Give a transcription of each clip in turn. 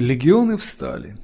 Легионы встали.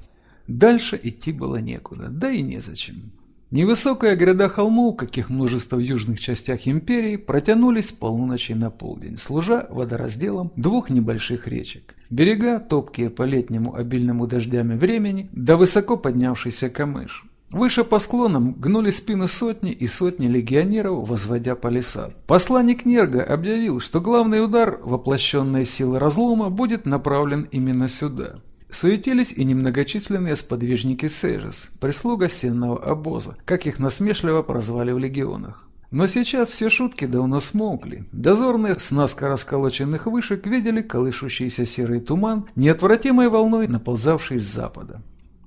Дальше идти было некуда, да и незачем. Невысокая гряда холмов, каких множество в южных частях империи, протянулись с полуночи на полдень, служа водоразделом двух небольших речек. Берега, топкие по летнему обильному дождями времени, да высоко поднявшийся камыш. Выше по склонам гнули спины сотни и сотни легионеров, возводя палисад. Посланник Нерга объявил, что главный удар воплощенной силы разлома будет направлен именно сюда. Суетились и немногочисленные сподвижники Сейжес, прислуга сенного обоза, как их насмешливо прозвали в легионах. Но сейчас все шутки давно смолкли. Дозорные с наскоро расколоченных вышек видели колышущийся серый туман, неотвратимой волной наползавший с запада.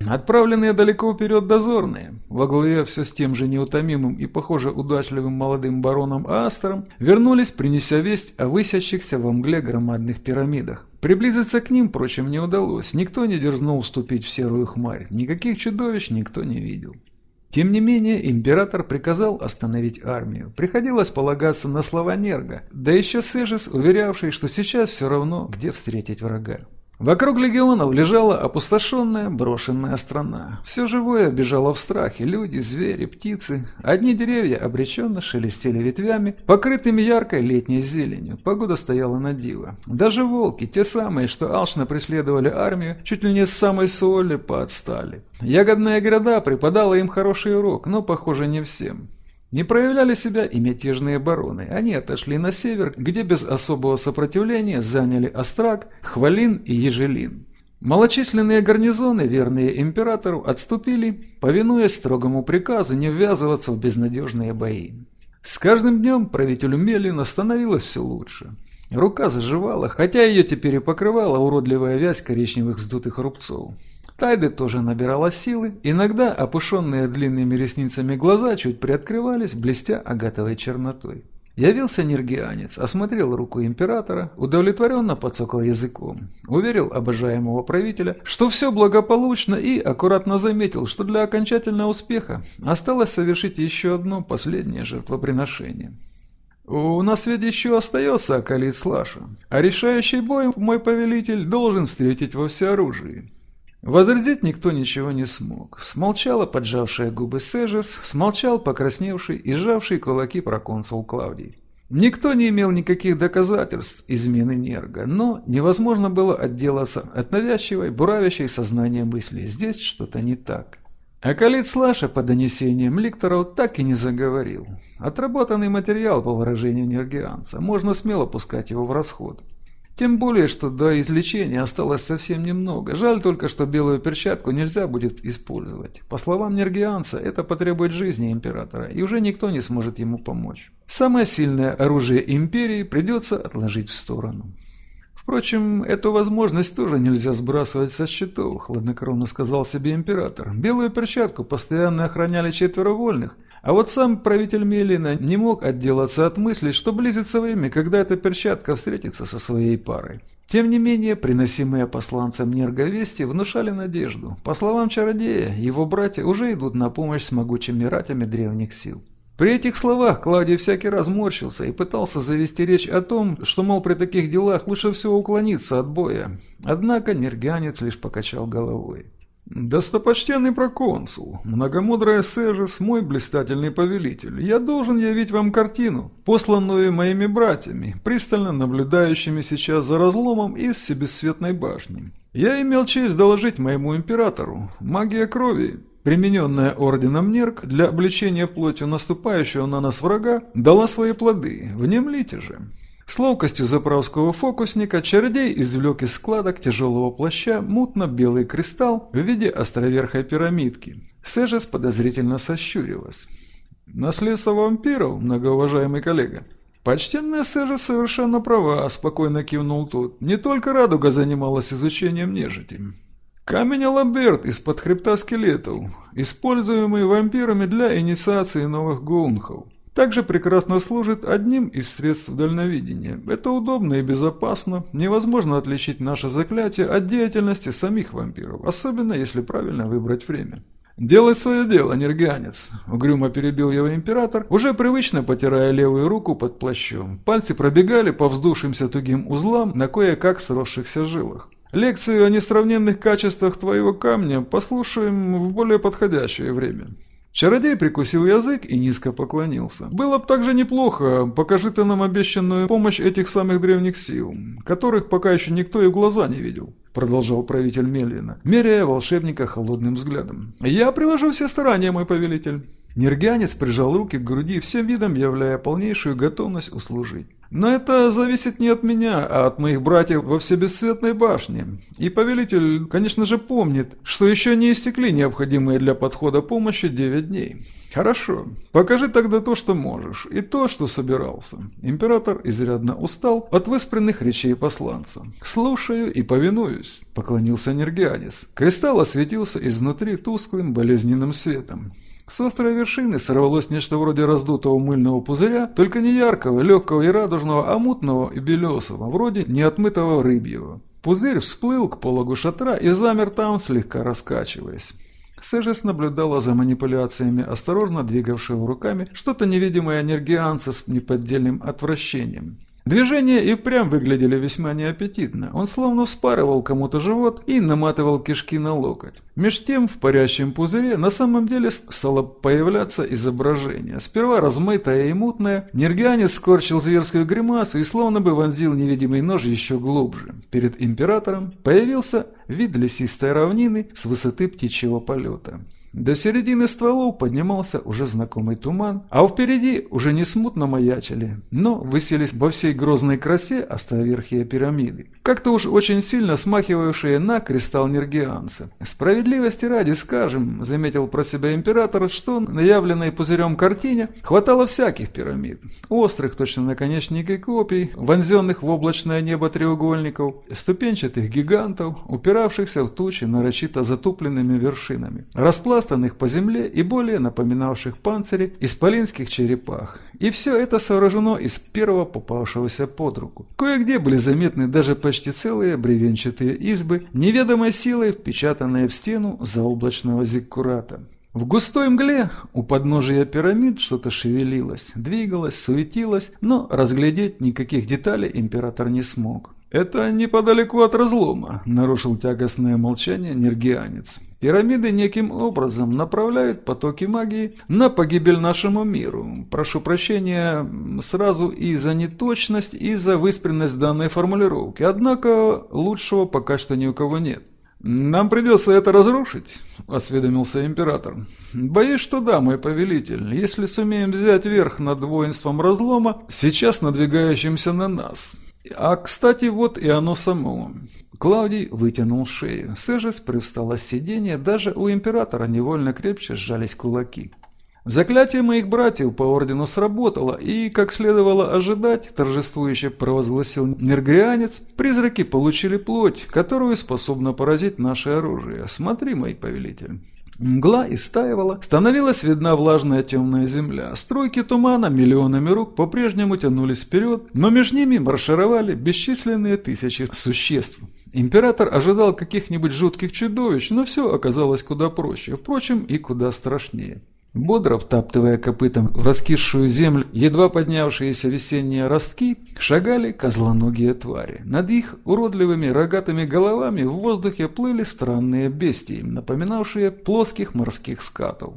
Отправленные далеко вперед дозорные, во главе все с тем же неутомимым и, похоже, удачливым молодым бароном Астером, вернулись, принеся весть о высящихся во мгле громадных пирамидах. Приблизиться к ним, впрочем, не удалось, никто не дерзнул вступить в серую хмарь, никаких чудовищ никто не видел. Тем не менее, император приказал остановить армию. Приходилось полагаться на слова Нерга, да еще Сежис, уверявший, что сейчас все равно, где встретить врага. Вокруг легионов лежала опустошенная, брошенная страна. Все живое бежало в страхе. Люди, звери, птицы. Одни деревья обреченно шелестели ветвями, покрытыми яркой летней зеленью. Погода стояла на диво. Даже волки, те самые, что алчно преследовали армию, чуть ли не с самой соли поотстали. Ягодная гряда преподала им хороший урок, но, похоже, не всем. Не проявляли себя и мятежные бароны. Они отошли на север, где без особого сопротивления заняли Острак, Хвалин и Ежелин. Малочисленные гарнизоны, верные императору, отступили, повинуясь строгому приказу не ввязываться в безнадежные бои. С каждым днем правителю Мелина становилось все лучше. Рука заживала, хотя ее теперь и покрывала уродливая вязь коричневых вздутых рубцов. Тайды тоже набирала силы, иногда опушенные длинными ресницами глаза чуть приоткрывались, блестя агатовой чернотой. Явился нергианец, осмотрел руку императора, удовлетворенно подсокал языком, уверил обожаемого правителя, что все благополучно и аккуратно заметил, что для окончательного успеха осталось совершить еще одно последнее жертвоприношение. У нас ведь еще остается Акалит Слаша, а решающий бой мой повелитель должен встретить во всеоружии. Возразить никто ничего не смог. Смолчала поджавшая губы Сежес, смолчал покрасневший и сжавший кулаки проконсул Клавдий. Никто не имел никаких доказательств измены Нерга, но невозможно было отделаться от навязчивой, буравящей сознание мысли. Здесь что-то не так. А Калит Слаша по донесениям ликторов так и не заговорил. Отработанный материал, по выражению нергианца, можно смело пускать его в расход. Тем более, что до излечения осталось совсем немного. Жаль только, что белую перчатку нельзя будет использовать. По словам Нергианца, это потребует жизни императора, и уже никто не сможет ему помочь. Самое сильное оружие империи придется отложить в сторону. Впрочем, эту возможность тоже нельзя сбрасывать со счетов, хладнокровно сказал себе император. Белую перчатку постоянно охраняли четверо вольных – а вот сам правитель Мелина не мог отделаться от мысли, что близится время, когда эта перчатка встретится со своей парой. Тем не менее, приносимые посланцам Нерговести внушали надежду. По словам чародея, его братья уже идут на помощь с могучими ратями древних сил. При этих словах Клавдий всякий раз морщился и пытался завести речь о том, что, мол, при таких делах лучше всего уклониться от боя. Однако нергианец лишь покачал головой. «Достопочтенный проконсул, многомудрая Сежес, мой блистательный повелитель, я должен явить вам картину, посланную моими братьями, пристально наблюдающими сейчас за разломом из Себесцветной башни. Я имел честь доложить моему императору, магия крови, примененная орденом Нерк для обличения плотью наступающего на нас врага, дала свои плоды, внемлите же». С ловкостью заправского фокусника чародей извлек из складок тяжелого плаща мутно-белый кристалл в виде островерхой пирамидки. Сежес подозрительно сощурилась. «Наследство вампиров, многоуважаемый коллега». «Почтенная Сежа совершенно права», – спокойно кивнул тот. «Не только Радуга занималась изучением нежити. Камень Алаберт из-под хребта скелетов, используемый вампирами для инициации новых гоунхов. Также прекрасно служит одним из средств дальновидения. Это удобно и безопасно. Невозможно отличить наше заклятие от деятельности самих вампиров, особенно если правильно выбрать время. «Делай свое дело, нергианец», — угрюмо перебил его император, уже привычно потирая левую руку под плащом. Пальцы пробегали по вздувшимся тугим узлам на кое-как сросшихся жилах. Лекцию о несравненных качествах твоего камня послушаем в более подходящее время. Чародей прикусил язык и низко поклонился. «Было бы также неплохо, покажи ты нам обещанную помощь этих самых древних сил, которых пока еще никто и в глаза не видел», продолжал правитель Мелина, меряя волшебника холодным взглядом. «Я приложу все старания, мой повелитель». Нергянец прижал руки к груди, всем видом являя полнейшую готовность услужить. Но это зависит не от меня, а от моих братьев во Всебесцветной башне. И повелитель, конечно же, помнит, что еще не истекли необходимые для подхода помощи 9 дней. Хорошо, покажи тогда то, что можешь, и то, что собирался. Император изрядно устал от выспренных речей посланца. Слушаю и повинуюсь, поклонился Нергианец. Кристалл осветился изнутри тусклым болезненным светом. С острой вершины сорвалось нечто вроде раздутого мыльного пузыря, только не яркого, легкого и радужного, а мутного и белесого, вроде неотмытого рыбьего. Пузырь всплыл к пологу шатра и замер там, слегка раскачиваясь. Сэжес наблюдала за манипуляциями осторожно двигавшего руками что-то невидимое энергианца с неподдельным отвращением. Движения и впрямь выглядели весьма неаппетитно. Он словно вспарывал кому-то живот и наматывал кишки на локоть. Меж тем в парящем пузыре на самом деле стало появляться изображение. Сперва размытое и мутное, Нергианец скорчил зверскую гримасу и словно бы вонзил невидимый нож еще глубже. Перед императором появился вид лесистой равнины с высоты птичьего полета. До середины стволов поднимался уже знакомый туман, а впереди уже не смутно маячили, но выселись во всей грозной красе островерхие пирамиды, как-то уж очень сильно смахивавшие на кристалл Нергианца. Справедливости ради скажем, заметил про себя император, что на явленной пузырем картине хватало всяких пирамид, острых точно наконечники копий, вонзенных в облачное небо треугольников, ступенчатых гигантов, упиравшихся в тучи нарочито затупленными вершинами. Расплав распластанных по земле и более напоминавших панцири исполинских черепах. И все это сооружено из первого попавшегося под руку. Кое-где были заметны даже почти целые бревенчатые избы, неведомой силой впечатанные в стену заоблачного зиккурата. В густой мгле у подножия пирамид что-то шевелилось, двигалось, суетилось, но разглядеть никаких деталей император не смог. «Это неподалеку от разлома», – нарушил тягостное молчание нергианец. «Пирамиды неким образом направляют потоки магии на погибель нашему миру. Прошу прощения сразу и за неточность, и за выспренность данной формулировки. Однако лучшего пока что ни у кого нет». «Нам придется это разрушить», — осведомился император. «Боюсь, что да, мой повелитель. Если сумеем взять верх над воинством разлома, сейчас надвигающимся на нас». А, кстати, вот и оно само. Клавдий вытянул шею. Сежес привстала с сиденья, даже у императора невольно крепче сжались кулаки. Заклятие моих братьев по ордену сработало, и, как следовало ожидать, торжествующе провозгласил Нергрианец, призраки получили плоть, которую способно поразить наше оружие. Смотри, мой повелитель. Мгла истаивала, становилась видна влажная темная земля. Стройки тумана миллионами рук по-прежнему тянулись вперед, но между ними маршировали бесчисленные тысячи существ. Император ожидал каких-нибудь жутких чудовищ, но все оказалось куда проще, впрочем, и куда страшнее. Бодро втаптывая копытом в раскисшую землю едва поднявшиеся весенние ростки, шагали козлоногие твари. Над их уродливыми рогатыми головами в воздухе плыли странные бестии, напоминавшие плоских морских скатов.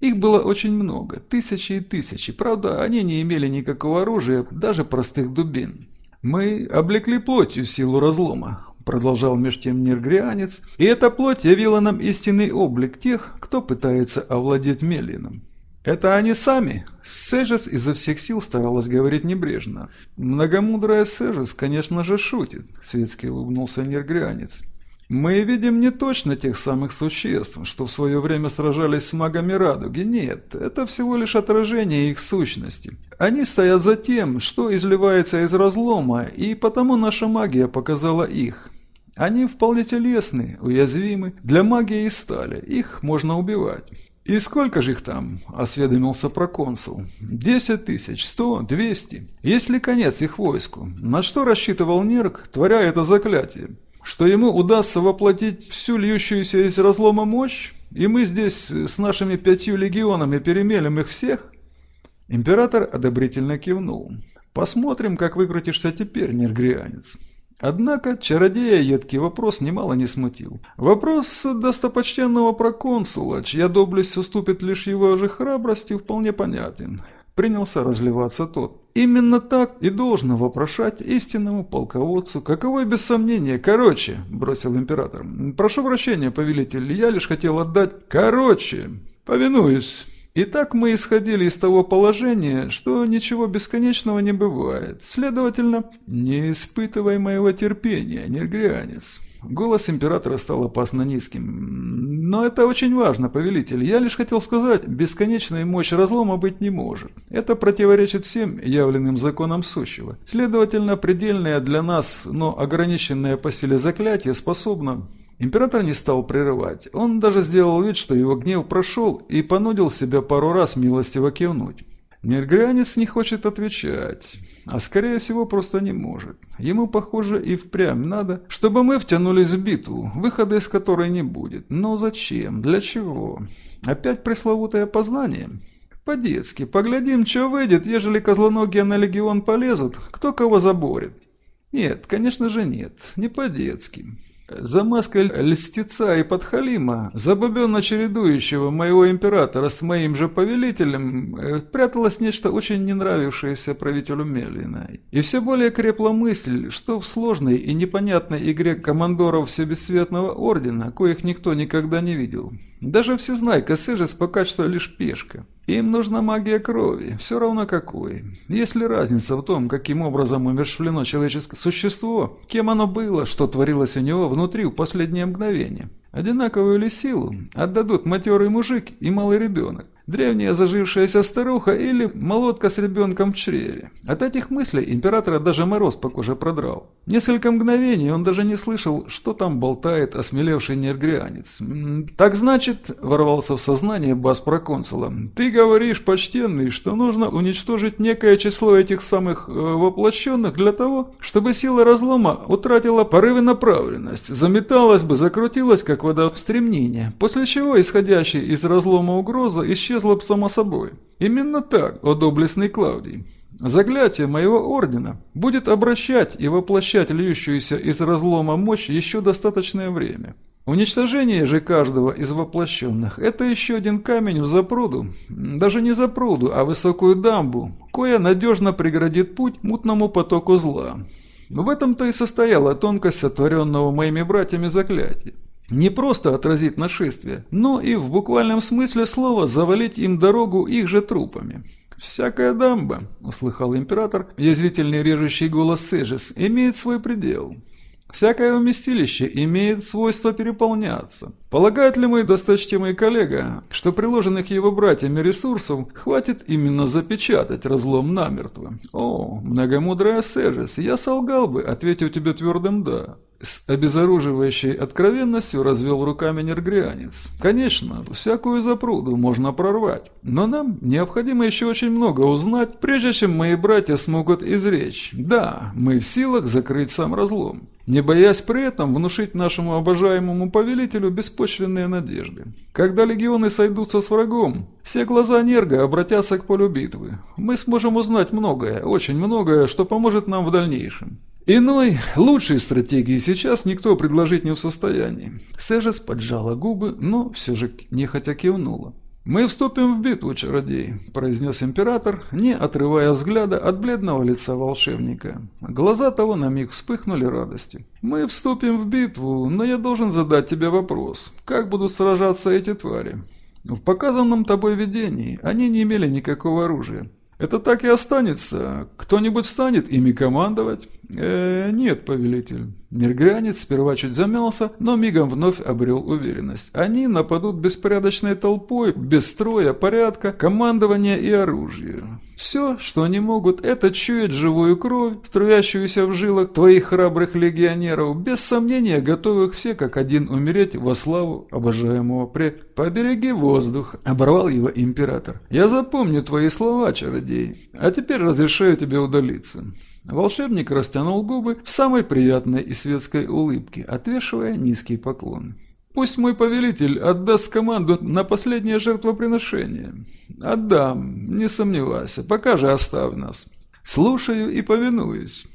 Их было очень много, тысячи и тысячи, правда, они не имели никакого оружия, даже простых дубин. Мы облекли плотью силу разлома, Продолжал меж тем нергрианец, и эта плоть явила нам истинный облик тех, кто пытается овладеть Мелином. Это они сами. Сежес изо всех сил старалась говорить небрежно. Многомудрая Сежес, конечно же, шутит, светски улыбнулся нергрианец. Мы видим не точно тех самых существ, что в свое время сражались с магами радуги. Нет, это всего лишь отражение их сущности. Они стоят за тем, что изливается из разлома, и потому наша магия показала их. Они вполне телесны, уязвимы, для магии и стали, их можно убивать. «И сколько же их там?» – осведомился проконсул. «Десять тысяч, сто, двести. Есть ли конец их войску? На что рассчитывал Нерк, творя это заклятие? Что ему удастся воплотить всю льющуюся из разлома мощь? И мы здесь с нашими пятью легионами перемелем их всех?» Император одобрительно кивнул. «Посмотрим, как выкрутишься теперь, нергрианец». Однако чародея едкий вопрос немало не смутил. Вопрос достопочтенного проконсула, чья доблесть уступит лишь его же храбрости, вполне понятен. Принялся разливаться тот. Именно так и должно вопрошать истинному полководцу, каковой без сомнения. Короче, бросил император. Прошу прощения, повелитель, я лишь хотел отдать... Короче, повинуюсь. Итак, мы исходили из того положения, что ничего бесконечного не бывает. Следовательно, не испытывай моего терпения, нергрянец. Голос императора стал опасно низким. «Но это очень важно, повелитель. Я лишь хотел сказать, бесконечная мощь разлома быть не может. Это противоречит всем явленным законам сущего. Следовательно, предельное для нас, но ограниченное по силе заклятие способно Император не стал прерывать. Он даже сделал вид, что его гнев прошел, и понудил себя пару раз милостиво кивнуть. Нергрянец не хочет отвечать, а скорее всего просто не может. Ему, похоже, и впрямь надо, чтобы мы втянулись в битву, выхода из которой не будет. Но зачем? Для чего? Опять пресловутое познание? По-детски. Поглядим, что выйдет, ежели козлоногие на легион полезут, кто кого заборет. Нет, конечно же нет, не по-детски. За маской льстеца и подхалима, забобенно чередующего моего императора с моим же повелителем, э, пряталось нечто очень не нравившееся правителю Мелина. И все более крепла мысль, что в сложной и непонятной игре командоров Всебесцветного Ордена, коих никто никогда не видел, даже всезнайка Сежес пока что лишь пешка. Им нужна магия крови, все равно какой. Есть ли разница в том, каким образом умершвлено человеческое существо, кем оно было, что творилось у него внутри в последнее мгновение? Одинаковую ли силу отдадут матерый мужик и малый ребенок? Древняя зажившаяся старуха или молотка с ребенком в чреве. От этих мыслей императора даже мороз по коже продрал. Несколько мгновений он даже не слышал, что там болтает осмелевший нергрианец. «Так значит», – ворвался в сознание бас проконсула, – «ты говоришь, почтенный, что нужно уничтожить некое число этих самых э, воплощенных для того, чтобы сила разлома утратила порывы направленность, заметалась бы, закрутилась, как вода в стремнении, после чего исходящая из разлома угроза исчезла исчезла само собой. Именно так, о доблестный Клавдий. Заклятие моего ордена будет обращать и воплощать льющуюся из разлома мощь еще достаточное время. Уничтожение же каждого из воплощенных – это еще один камень в запруду, даже не запруду, а высокую дамбу, кое надежно преградит путь мутному потоку зла. В этом-то и состояла тонкость сотворенного моими братьями заклятия. Не просто отразить нашествие, но и в буквальном смысле слова завалить им дорогу их же трупами. «Всякая дамба», — услыхал император, язвительный режущий голос Сежис, — «имеет свой предел. Всякое вместилище имеет свойство переполняться. Полагает ли мой досточтимый коллега, что приложенных его братьями ресурсов хватит именно запечатать разлом намертво? О, многомудрая Сежис, я солгал бы, ответив тебе твердым «да». С обезоруживающей откровенностью развел руками нергрианец. Конечно, всякую запруду можно прорвать, но нам необходимо еще очень много узнать, прежде чем мои братья смогут изречь. Да, мы в силах закрыть сам разлом, не боясь при этом внушить нашему обожаемому повелителю беспочвенные надежды. Когда легионы сойдутся с врагом, все глаза Нерга обратятся к полю битвы. Мы сможем узнать многое, очень многое, что поможет нам в дальнейшем. Иной, лучшей стратегии сейчас никто предложить не в состоянии. Сежес поджала губы, но все же нехотя кивнула. «Мы вступим в битву, чародей», – произнес император, не отрывая взгляда от бледного лица волшебника. Глаза того на миг вспыхнули радостью. «Мы вступим в битву, но я должен задать тебе вопрос. Как будут сражаться эти твари?» В показанном тобой видении они не имели никакого оружия. Это так и останется. Кто-нибудь станет ими командовать? Э, нет, повелитель. Нергранец сперва чуть замялся, но мигом вновь обрел уверенность. Они нападут беспорядочной толпой, без строя, порядка, командования и оружия. Все, что они могут, это чуять живую кровь, струящуюся в жилах твоих храбрых легионеров, без сомнения готовых все как один умереть во славу обожаемого пред. «Побереги воздух», — оборвал его император. «Я запомню твои слова, чародей, а теперь разрешаю тебе удалиться». Волшебник растянул губы в самой приятной и светской улыбке, отвешивая низкий поклон. «Пусть мой повелитель отдаст команду на последнее жертвоприношение. Отдам, не сомневайся, пока же оставь нас. Слушаю и повинуюсь».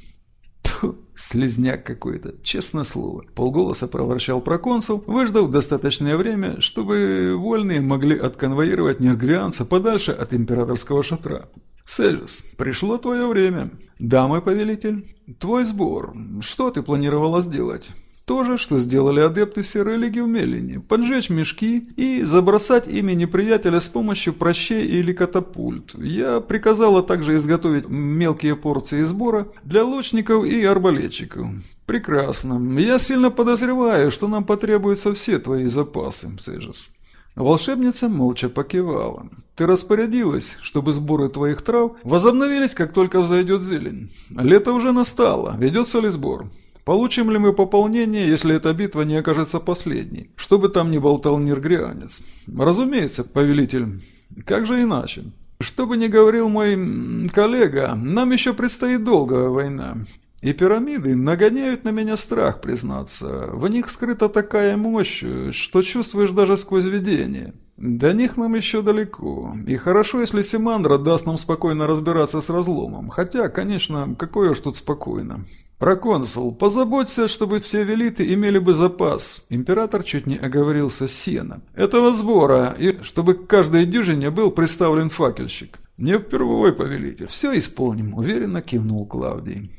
Тьфу, Слизняк какой-то, честное слово. Полголоса проворчал проконсул, выждав достаточное время, чтобы вольные могли отконвоировать нергрианца подальше от императорского шатра. «Селюс, пришло твое время. Да, мой повелитель. Твой сбор. Что ты планировала сделать?» То же, что сделали адепты Серой Лиги в Мелине. Поджечь мешки и забросать ими неприятеля с помощью прощей или катапульт. Я приказала также изготовить мелкие порции сбора для лучников и арбалетчиков. Прекрасно. Я сильно подозреваю, что нам потребуются все твои запасы, Сежес. Волшебница молча покивала. «Ты распорядилась, чтобы сборы твоих трав возобновились, как только взойдет зелень. Лето уже настало. Ведется ли сбор?» Получим ли мы пополнение, если эта битва не окажется последней? Что бы там ни болтал Ниргрианец. Разумеется, повелитель. Как же иначе? Что бы ни говорил мой коллега, нам еще предстоит долгая война. И пирамиды нагоняют на меня страх, признаться. В них скрыта такая мощь, что чувствуешь даже сквозь видение. До них нам еще далеко. И хорошо, если Симандра даст нам спокойно разбираться с разломом. Хотя, конечно, какое уж тут спокойно. «Проконсул, позаботься, чтобы все велиты имели бы запас». Император чуть не оговорился сена. «Этого сбора, и чтобы к каждой дюжине был представлен факельщик». «Не впервой, повелитель, все исполним», — уверенно кивнул Клавдий.